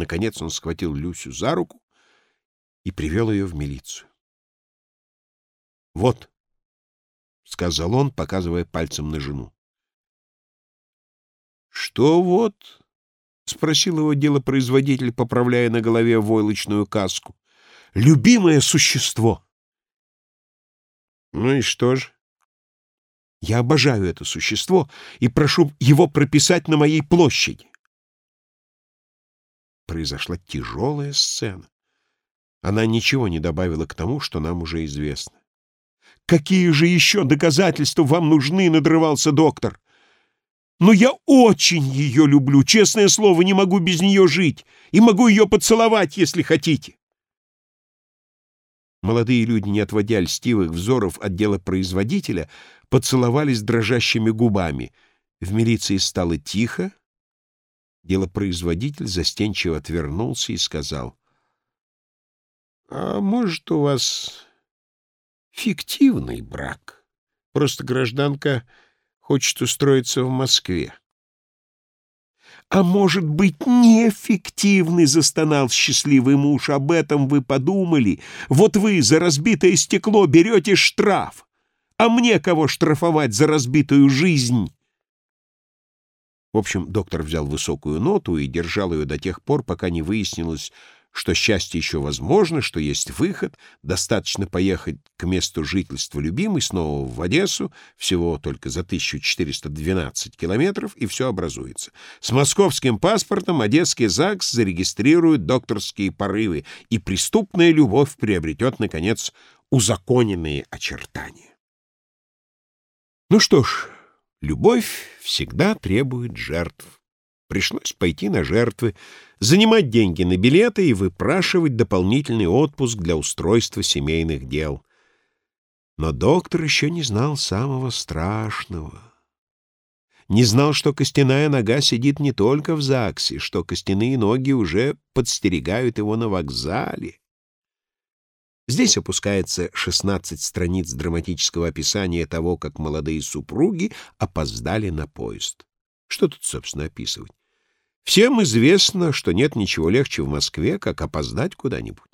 Наконец он схватил Люсю за руку и привел ее в милицию. «Вот», — сказал он, показывая пальцем на жену. «Что вот?» — спросил его делопроизводитель, поправляя на голове войлочную каску. «Любимое существо!» «Ну и что же?» «Я обожаю это существо и прошу его прописать на моей площади». Произошла тяжелая сцена. Она ничего не добавила к тому, что нам уже известно. «Какие же еще доказательства вам нужны?» — надрывался доктор. «Но я очень ее люблю, честное слово, не могу без нее жить, и могу ее поцеловать, если хотите». Молодые люди, не отводя льстивых взоров от дела производителя, поцеловались дрожащими губами. В милиции стало тихо. Делопроизводитель застенчиво отвернулся и сказал, «А может, у вас фиктивный брак? Просто гражданка хочет устроиться в Москве». «А может быть, неэффективный?» — застонал счастливый муж. «Об этом вы подумали? Вот вы за разбитое стекло берете штраф. А мне кого штрафовать за разбитую жизнь?» В общем, доктор взял высокую ноту и держал ее до тех пор, пока не выяснилось, что счастье еще возможно, что есть выход, достаточно поехать к месту жительства любимой снова в Одессу, всего только за 1412 километров, и все образуется. С московским паспортом Одесский ЗАГС зарегистрирует докторские порывы, и преступная любовь приобретет, наконец, узаконенные очертания. Ну что ж, Любовь всегда требует жертв. Пришлось пойти на жертвы, занимать деньги на билеты и выпрашивать дополнительный отпуск для устройства семейных дел. Но доктор еще не знал самого страшного. Не знал, что костяная нога сидит не только в ЗАГСе, что костяные ноги уже подстерегают его на вокзале. Здесь опускается 16 страниц драматического описания того, как молодые супруги опоздали на поезд. Что тут, собственно, описывать? Всем известно, что нет ничего легче в Москве, как опоздать куда-нибудь.